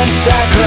and sacrifice